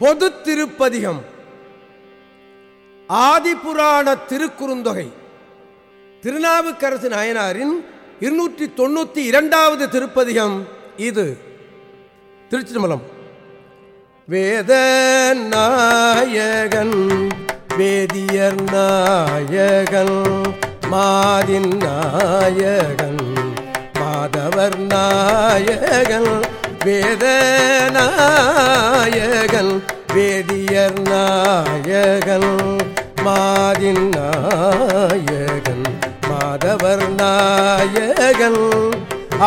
பொது திருப்பதிகம் ஆதிபுராண திருக்குறுந்தொகை. திருநாவுக்கரசு நாயனாரின் இருநூற்றி தொண்ணூத்தி இரண்டாவது திருப்பதிகம் இது. திருச்சிதம்பரம் வேத நாயகன் வேதியர் நாயகன் மாதின் நாயகன் மாதவர் நாயகன் வேதநாயகன் வேதியர் நாயகன் மாதின் நாயகன் மாதவர் நாயகன்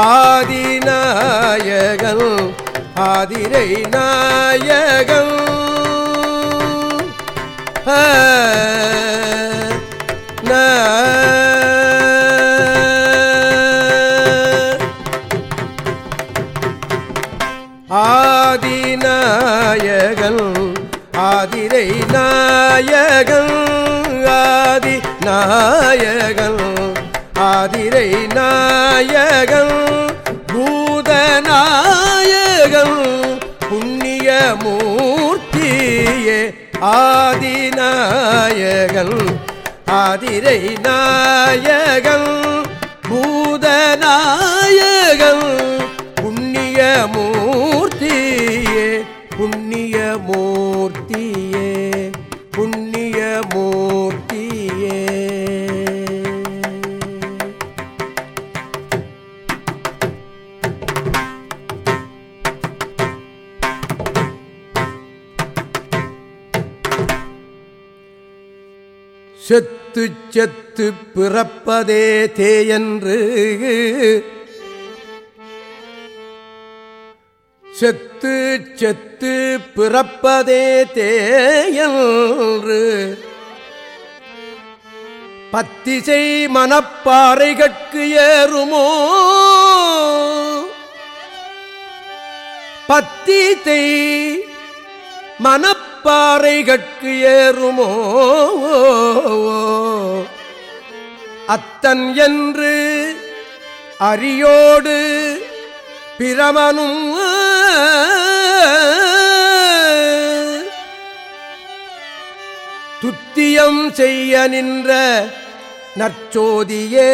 ஆதிநாயகன் ஆதிரை நாயகன் ஆ, நாயகன் ஆதி நாயகன் ஆதிரை நாயகன் பூத நாயகன் புண்ணிய மூர்த்தியே ஆதி நாயகன் ஆதிரை நாயகன் பூத நாயகன் புண்ணிய மூ செத்து செத்து பிறப்பதே தேயன்று. செத்து செத்து பிறப்பதே தேயன்று. பத்திசை மனப்பாறைகட்கு ஏறுமோ? பத்திசை மனப்பாறைகட்கு ஏறுமோ? அத்தன் என்று அரியோடு பிரமனும் துத்தியம் செய்ய நின்ற நற்சோதியே.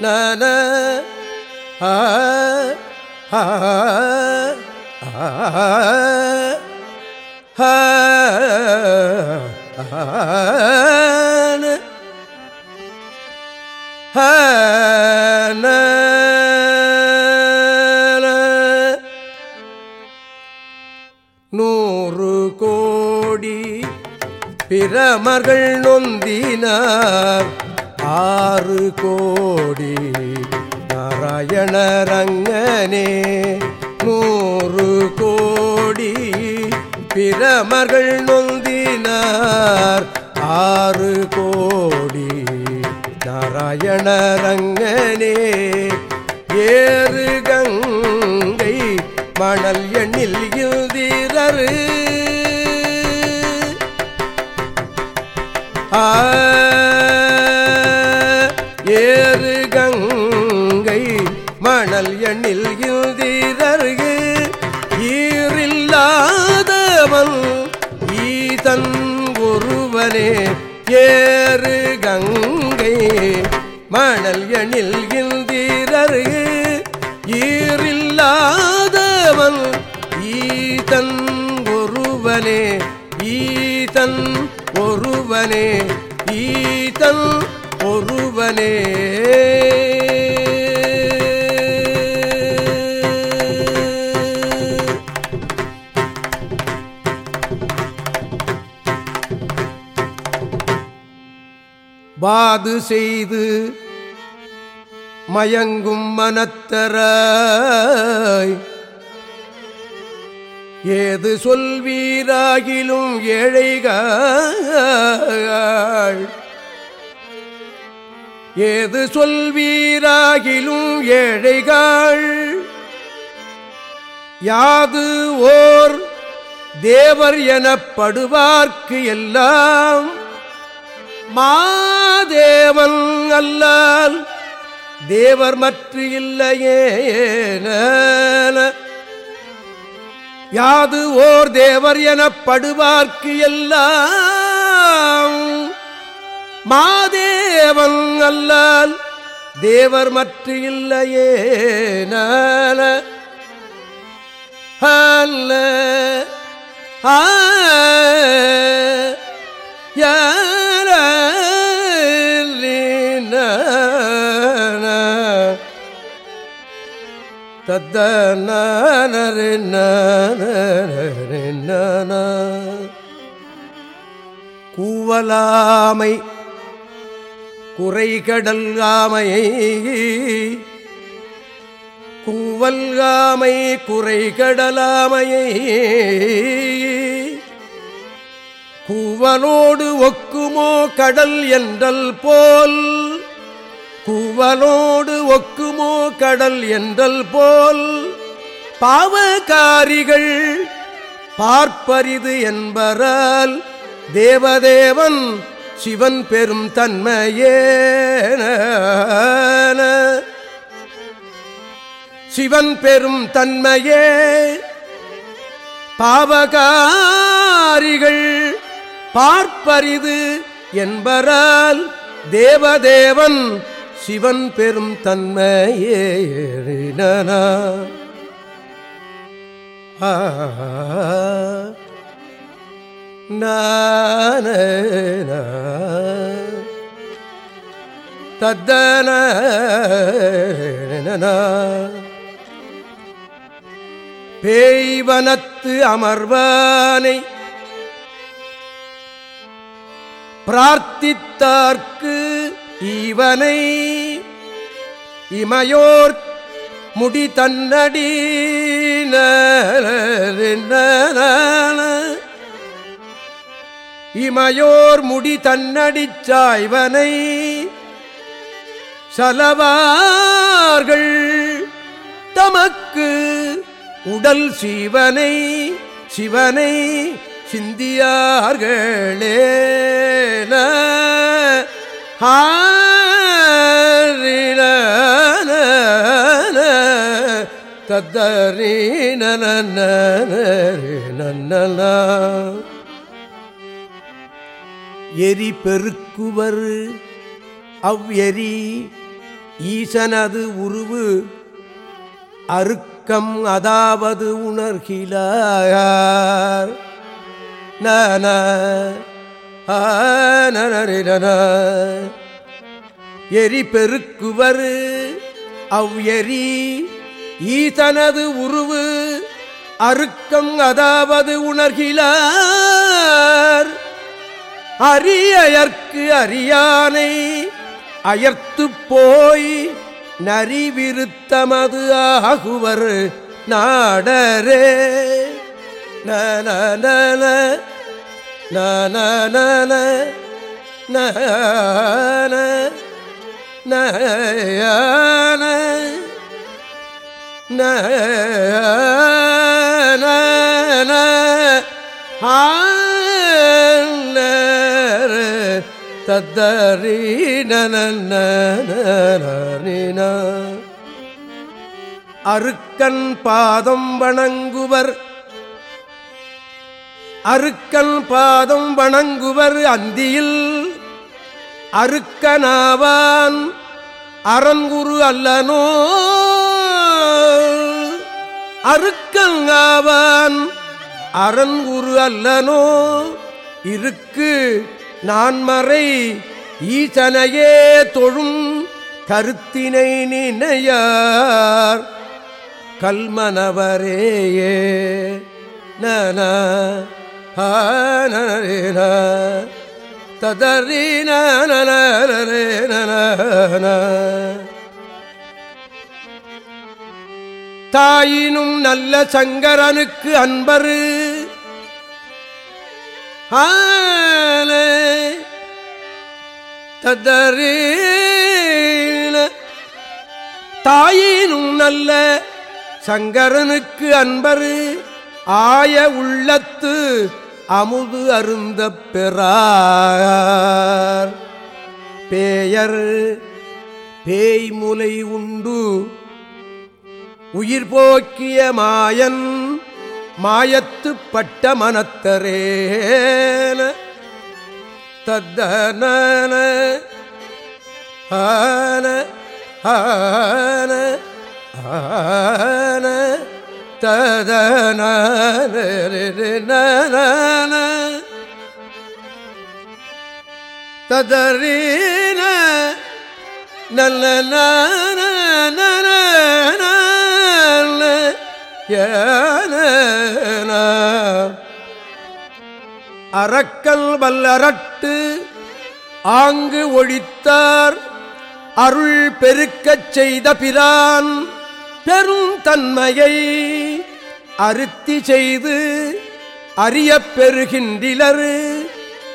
நன ஆ ஆ ஆ நூறு கோடி பிரமர்கள் நொந்தினார். ஆறு கோடி நாராயணரங்கனே. கோடி பிரமர்கள் நொந்தினார். ஆறு கோடி நாராயணரங்கனே ஏறு கங்கை மணல் எண்ணில் இந்திரரு. ஏறு கங்கை மணல் எண்ணில் ஏறு கங்கை மணல் எண்ணில் இல்திரரு ஈரில்லாதவன் ஈதன் ஒருவனே ஈதன் ஒருவனே ஈதன் ஒருவனே. வாது செய்து மயங்கும் மனத்தராய். ஏது சொல்வீராகிலும் ஏழைகள். ஏது சொல்வீராகிலும் ஏழைகள். யாது ஓர் தேவர் எனப்படுவார்க்கு எல்லாம். மாதேவன் அல்லால் தேவர் மற்ற இல்லையே யாது ஓர் தேவர் எனப்படுவார்க்கு எல்லாம். மாதேவன் அல்லால் தேவர் மற்ற இல்லையே நான அல்ல ஆ தத்தன கூவலாமை குறைகடல் ஆமையை கூவல் ஆமை குறைகடலாமையை கூவலோடு ஒக்குமோ கடல் என்றல் போல் கூவலோடு ஒக்குமோ கடல் என்றல் போல் பாவகாரிகள் பார்ப்பரிது என்பரால் தேவதேவன் சிவன் பெரும் தன்மையேன. சிவன் பெரும் தன்மையே பாவகாரிகள் பார்ப்பரிது என்பரால் தேவதேவன் சிவன் பெரும் தன்மையே நான தத்தன பேய்வனத்து அமர்வானை பிரார்த்தித்தார்க்கு ஈவனை இமையோர் முடி தன்னடி இமையோர் முடி தன்னடிச் சாய்வனை சலவார்கள் தமக்கு உடல் சிவனை சிவனை சிந்தியார்களே தத்தரீ நன்ன எரி பெருக்குவர் அவ்வெரி ஈசனது உருவு அருக்கம் அதாவது உணர்கிலார் நன எரி பெருக்குவர் அவ்வெரி ஈதனது உருவு அருக்கம் அதாவது உணர்கிலார் அரியற்கு அரியானை அயர்த்து போய் நரிவிருத்தமது ஆகுவர் நாடரே நன நன நன நன தத்தரீன அருக்கன் பாதம் வணங்குவர். அருக்கன் பாதம் வணங்குவர் அந்தியில். அருக்கனாவான் அரண்குரு அல்லனோ அருக்கங்காவான் அரண்குரு அல்லனோ? இருக்கு நான்மறை ஈசனையே தொழும் கருத்தினை நினையார். கல்மனவரேயே நன நன தாயினும் நல்ல சங்கரனுக்கு அன்பரு. ததறீன தாயினும் நல்ல சங்கரனுக்கு அன்பரு. ஆய உள்ளத்து அமுது அருந்த பெறார். பேயர் பேய்முலை உண்டு உயிர் போக்கிய மாயன் மாயத்து பட்ட மனத்தரேன. தத்தன ஆன ஆன ஆன. ததன ததரீன நல்ல. அறக்கல் வல்லரட்டு ஆங்கு ஒழித்தார். அருள் பெருக்கச் செய்த பிரான் பெரும் தன்மையை அருத்தி செய்து அறியப் பெறுகின்றிலரு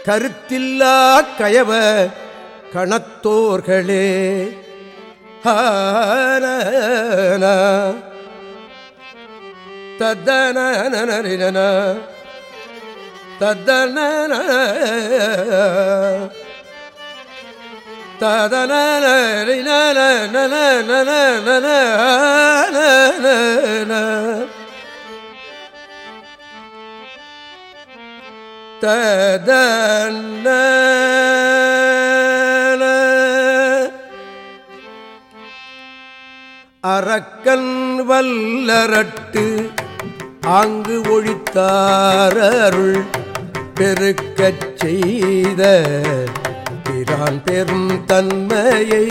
கருத்தில்லா கயவ கணத்தோர்களே. ஹான தத்தன தத்தன ததன ததன அரக்கன் வல்லரட்டு ஆங்கு ஒழித்தாரருள் பெருக்கச் செய்த பிரான் பெரும் தன்மையை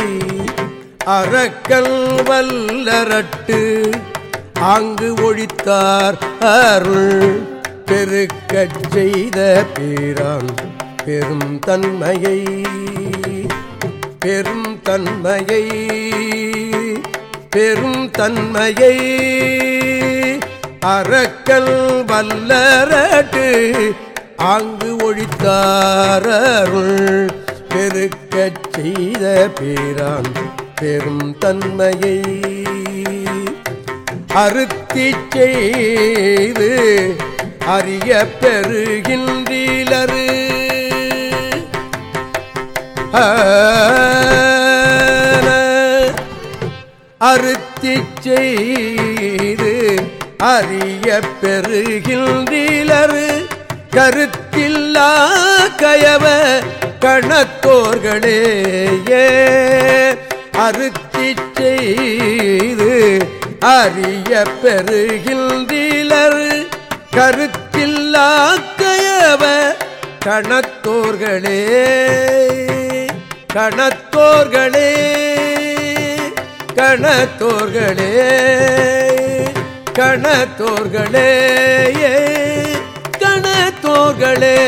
அறக்கல் வல்லரட்டு. ஆங்கு ஒழித்தார் அருள் பெருக்கச் செய்த பிரான் பெரும் தன்மையை பெரும் தன்மையை பெரும் தன்மையை. அறக்கல் வல்லரட்டு ஆங்கு ஒழித்தாரருள் பெருக்கச் செய்த பேரான் பெரும் தன்மையை அறுத்தி செய்து அறிய பெறுகின்றீலரு அறுத்தி செய்து அறிய பெறுகின்றீலரு கருத்தில்லா கயவ கணத்தோர்களேயே அறுத்தி செய்து அறிய பெறுகின்றீலர் கருத்தில்லா கயவ கணத்தோர்களே கணத்தோர்களே கணத்தோர்களே கணத்தோர்களே கணத்தோர்களே